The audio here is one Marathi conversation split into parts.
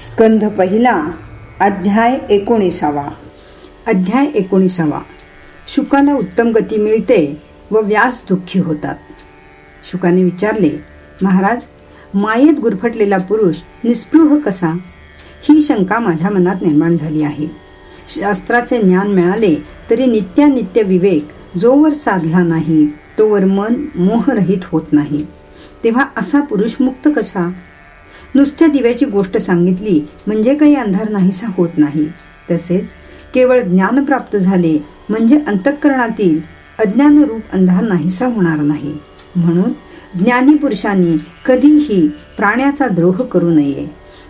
स्कंध पहिला अध्याय एकोणीसावा. अध्याय एकोणीसावा. शुकाला उत्तम गती मिळते व व्यास दुःखी होतात. शुकाने विचारले महाराज मायेत गुरफटलेला पुरुष निस्पृह कसा? ही शंका माझ्या मनात निर्माण झाली आहे. शास्त्राचे ज्ञान मिळाले तरी नित्यानित्य विवेक जोवर साधला नाही तोवर मन मोहरहित होत नाही. तेव्हा असा पुरुष मुक्त कसा? नुसत्या दिव्याची गोष्ट सांगितली म्हणजे काही अंधार नाहीसा होत नाही. तसेच केवळ ज्ञान प्राप्त झाले म्हणजे अंतःकरणातील अज्ञानरूप अंधार नाहीसा होणार नाही. म्हणून ज्ञानी पुरुषांनी कधीही प्राण्याचा द्रोह करू नये.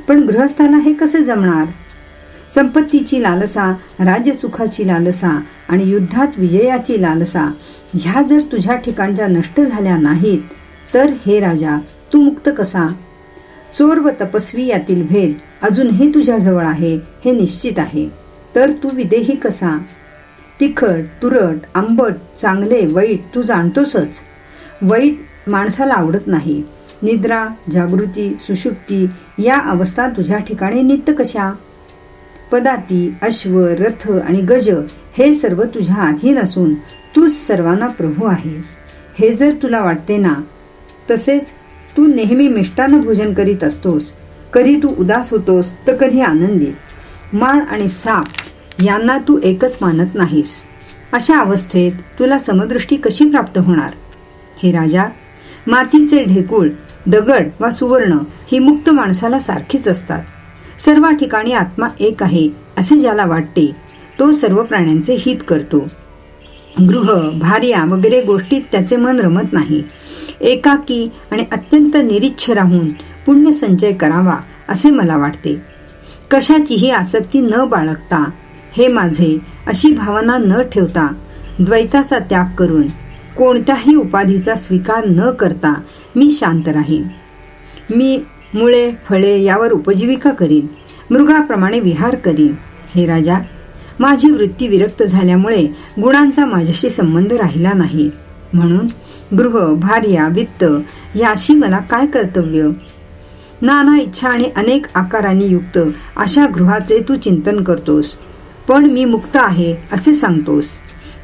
पण गृहस्थाला हे कसे जमणार? संपत्तीची लालसा राज्यसुखाची लालसा आणि युद्धात विजयाची लालसा ह्या जर तुझ्या ठिकाणच्या नष्ट झाल्या नाहीत तर हे राजा तू मुक्त कसा? चोर व तपस्वी यातील भेद अजूनही तुझ्याजवळ आहे हे निश्चित आहे. तर तू विदेही कसा? तिखट तुरट आंबट चांगले वाईट तू जाणतोसच. वाईट माणसाला आवडत नाही. निद्रा जागृती सुषुप्ती या अवस्था तुझ्या ठिकाणी नित्य कशा? पदाती अश्व रथ आणि गज हे सर्व तुझ्या आधी नसून तूच सर्वांना प्रभू आहेस. हे जर तुला वाटते ना तसेच तू नेहमी मिष्टान भोजन करीत असतोस कधी तू उदास होतोस तर कधी आनंदी. माळ आणि साप यांना तू एकच मानत नाहीस. अशा अवस्थेत तुला समदृष्टी कशी प्राप्त होणार? हे राजा मातीचे ढेकूळ दगड वा सुवर्ण ही मुक्त माणसाला सारखीच असतात. सर्व ठिकाणी आत्मा एक आहे असे ज्याला वाटते तो सर्व प्राण्यांचे हित करतो. गृह भार्या वगैरे गोष्टीत त्याचे मन रमत नाही. एकाकी आणि अत्यंत निरीच्छ राहून पुण्य संचय करावा असे मला वाटते. कशाचीही आसक्ती न बाळगता हे माझे अशी भावना न ठेवता द्वैताचा त्याग करून कोणत्याही उपाधीचा स्वीकार न करता मी शांत राहीन. मी मुळे फळे यावर उपजीविका करीन मृगाप्रमाणे विहार करीन. हे राजा माझी वृत्ती विरक्त झाल्यामुळे गुणांचा माझ्याशी संबंध राहिला नाही. म्हणून गृह भार्या वित्त याशी मला काय कर्तव्य? नाना इच्छा आणि अनेक आकारांनी युक्त अशा गृहाचे तू चिंतन करतोस. पण मी मुक्त आहे असे सांगतोस.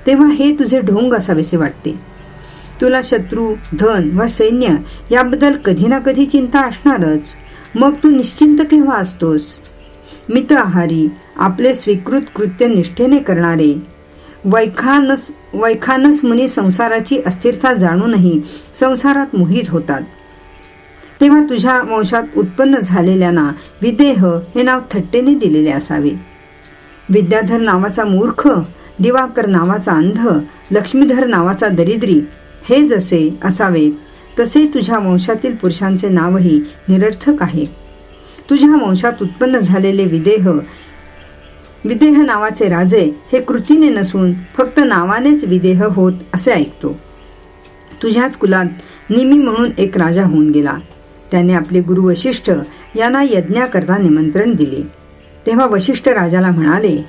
तेव्हा हे तुझे ढोंग असावेसे वाटते. तुला शत्रू धन व सैन्य याबद्दल कधी ना कधी चिंता असणारच. मग तू निश्चिंत केव्हा असतोस? मित्र आहारी आपले स्वीकृत कृत्य निष्ठेने करणारे वैखानस वैखानस मुनी संसाराची अस्थिरता जाणूनही संसारात मोहित होतात. तेव्हा तुझ्या वंशात उत्पन्न झालेल्यांना विदेह हे नाव थट्टेने दिलेले असावे. विद्याधर नावाचा मूर्ख दिवाकर नावाचा अंध लक्ष्मीधर नावाचा दरिद्री हे जसे असावेत तसे तुझ्या वंशातील पुरुषांचे नावही निरर्थक आहे. तुझ्या वंशात उत्पन्न झालेले विदेह विदेह नावाचे राजे हे कृतीने नसून फक्त नावानेच विदेह होत असे ऐकतो. तुझ्याच कुलात निमी म्हणून एक राजा होऊन गेला. त्याने आपले गुरु वशिष्ठ यांना यज्ञाकरता निमंत्रण दिले. तेव्हा वशिष्ठ राजाला म्हणाले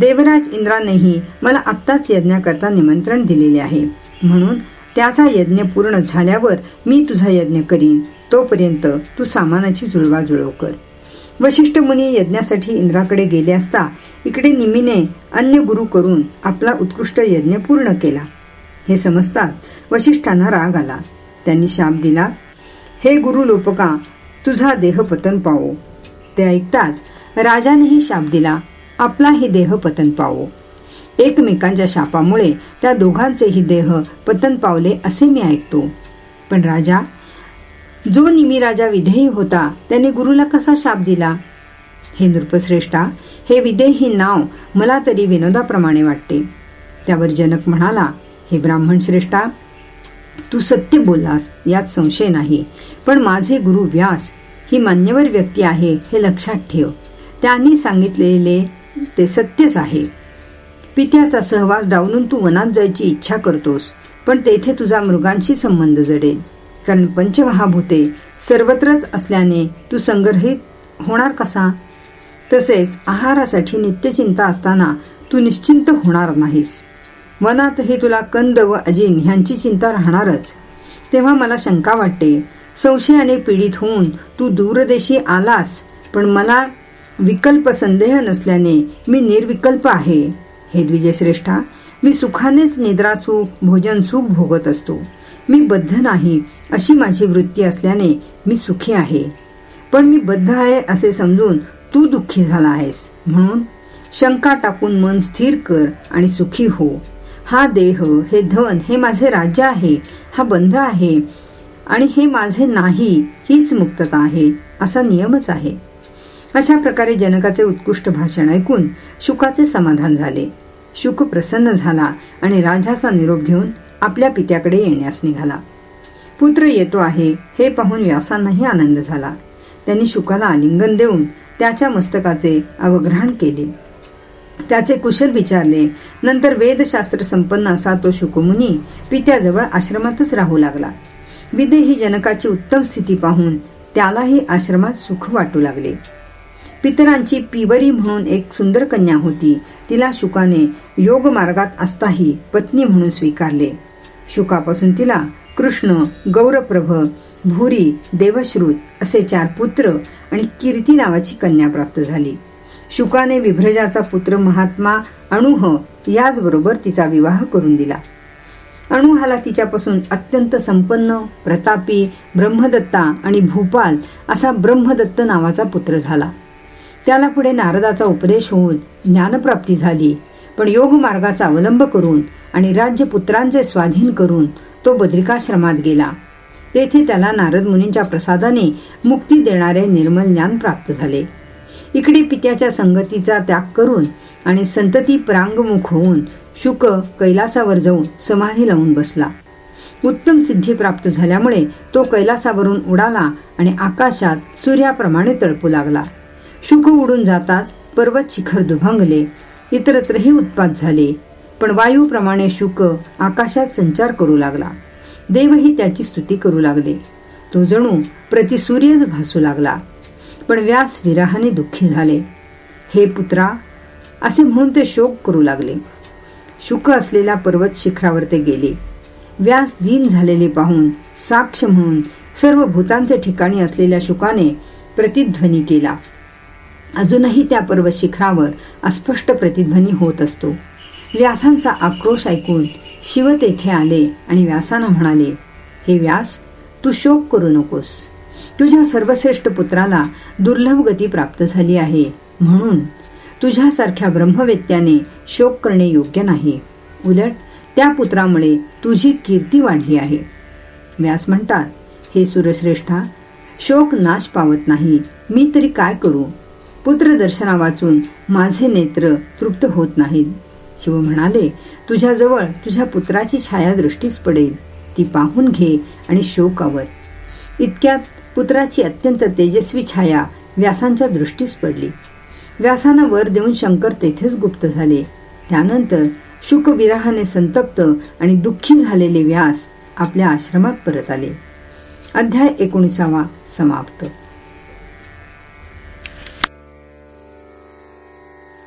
देवराज इंद्रानेही मला आत्ताच यज्ञाकरता निमंत्रण दिलेले आहे. म्हणून त्याचा यज्ञ पूर्ण झाल्यावर मी तुझा यज्ञ करीन. तोपर्यंत तू सामानाची जुळवाजुळव कर. वशिष्ठ मुनी यज्ञासाठी इंद्राकडे गेले असता इकडे निमीने अन्य गुरु करून आपला उत्कृष्ट यज्ञ पूर्ण केला. हे समजताच वशिष्ठांना राग आला. त्यांनी शाप दिला हे गुरु लोपका तुझा देह पतन पावो. ते ऐकताच राजानेही शाप दिला आपलाही देह पतन पावो. एकमेकांच्या शापामुळे त्या दोघांचेही देह पतन पावले असे मी ऐकतो. पण राजा जो निमी राजा विधेयी होता त्याने गुरुला कसा शाप दिला? हे नृपश्रेष्ठा हे विदेही नाव मला तरी विनोदाप्रमाणे वाटते. त्यावर जनक म्हणाला हे ब्राह्मण श्रेष्ठा तू सत्य बोललास यात संशय नाही. पण माझे गुरु व्यास ही मान्यवर व्यक्ती आहे हे लक्षात ठेव. त्यांनी सांगितलेले ते सत्यच आहे. पित्याचा सहवास डावलून तू वनात जायची इच्छा करतोस पण तेथे तुझा मृगांशी संबंध जडेल. कारण पंचमहाभूते सर्वत्रच असल्याने तू संग्रहित होणार कसा? तसेच आहारासाठी नित्यचिंता असताना तू निश्चिंत होणार नाहीस. वनातही तुला कंद व अजिन ह्यांची चिंता राहणारच. तेव्हा मला शंका वाटते. संशयाने पीडित होऊन तू दूरदेशी आलास पण मला विकल्प संदेह नसल्याने मी निर्विकल्प आहे. हे द्विजश्रेष्ठा मी सुखानेच निद्रासुख भोजन सुख भोगत असतो. मी बद्ध नाही अशी माझी वृत्ती असल्याने मी सुखी आहे. पण मी बद्ध आहे असे समजून तू दुःखी झाला आहेस. म्हणून शंका टाकून मन स्थिर कर आणि सुखी हो. हा देह हे धन हे माझे राज्य आहे हा बंध आहे आणि हे माझे नाही हीच मुक्तता आहे असा नियमच आहे. अशा प्रकारे जनकाचे उत्कृष्ट भाषण ऐकून शुकाचे समाधान झाले. शुक प्रसन्न झाला आणि राजाचा निरोप घेऊन आपल्या पित्याकडे येण्यास निघाला. पुत्र येतो आहे हे पाहून व्यासांनाही आनंद झाला. त्यांनी शुकाला आलिंगन देऊन त्याच्या मस्तकाचे अवग्रहण केले. त्याचे कुशल विचारले नंतर वेदशास्त्र संपन्न असा तो शुकमुनी पित्याजवळ आश्रमातच राहू लागला. विदे ही जनकाची उत्तम स्थिती पाहून त्यालाही आश्रमात सुख वाटू लागले. पितरांची पिवरी म्हणून एक सुंदर कन्या होती तिला शुकाने योग मार्गात असताही पत्नी म्हणून स्वीकारले. शुकापासून तिला कृष्ण गौरप्रभ भूरी देवश्रुत असे चार पुत्र आणि कीर्ती नावाची कन्या प्राप्त झाली. शुकाने विभ्रजाचा पुत्र महात्मा अणुह याचबरोबर तिचा विवाह करून दिला. अणुहाला तिच्यापासून अत्यंत संपन्न प्रतापी ब्रह्मदत्ता आणि भूपाल असा ब्रह्मदत्त नावाचा पुत्र झाला. त्याला पुढे नारदाचा उपदेश होऊन ज्ञानप्राप्ती झाली पण योग मार्गाचा अवलंब करून आणि राज्यपुत्रांचे स्वाधीन करून तो बद्रिकाश्रमात गेला. तेथे त्याला नारद मुनींच्या प्रसादाने मुक्ती देणारे निर्मल ज्ञान प्राप्त झाले. इकडे पित्याच्या संगतीचा त्याग करून आणि संतती प्रांगमुख होऊन शुक कैलासावर जाऊन समाधी लावून बसला. उत्तम सिद्धी प्राप्त झाल्यामुळे तो कैलासावरून उडाला आणि आकाशात सूर्याप्रमाणे तळपू लागला. शुक उडून जाताच पर्वत शिखर दुभंगले इतरत्रही उत्पात झाले. पण वायूप्रमाणे शुक आकाशात संचार करू लागला. देवही त्याची स्तुती करू लागले. तो जणू प्रतिसूर्यच भासू लागला. पण व्यास विराहाने दुःखी झाले. हे पुत्रा असे म्हणून ते शोक करू लागले. शुक असलेल्या पर्वत शिखरावर ते गेले. व्यास दिन झालेले पाहून साक्ष म्हणून सर्व भूतांचे ठिकाणी असलेल्या शुकाने प्रतिध्वनी केला. अजूनही त्या पर्वत शिखरावर अस्पष्ट प्रतिध्वनी होत असतो. व्यासांचा आक्रोश ऐकून शिव तेथे आले आणि व्यासानं म्हणाले हे व्यास तू शोक करू नकोस. तुझ्या सर्वश्रेष्ठ पुत्राला दुर्लभ गती प्राप्त झाली आहे. म्हणून तुझ्यासारख्या ब्रह्मवेत्याने शोक करणे योग्य नाही. उलट त्या पुत्रामुळे तुझी कीर्ती वाढली आहे. व्यास म्हणतात हे सूर्यश्रेष्ठा शोक नाश पावत नाही. मी तरी काय करू? पुत्र दर्शना वाचून माझे नेत्र तृप्त होत नाहीत. शिव म्हणाले तुझ्याजवळ तुझ्या पुत्राची छाया दृष्टीस पडेल. ती पाहून घे आणि शोकावर. इतक्यात पुत्राची अत्यंत तेजस्वी छाया व्यासांच्या दृष्टीस पडली. व्यासांना वर देऊन शंकर तेथेच गुप्त झाले. त्यानंतर शुकविराहाने संतप्त आणि दुःखी झालेले व्यास आपल्या आश्रमात परत आले. अध्याय एकोणीसावा समाप्त.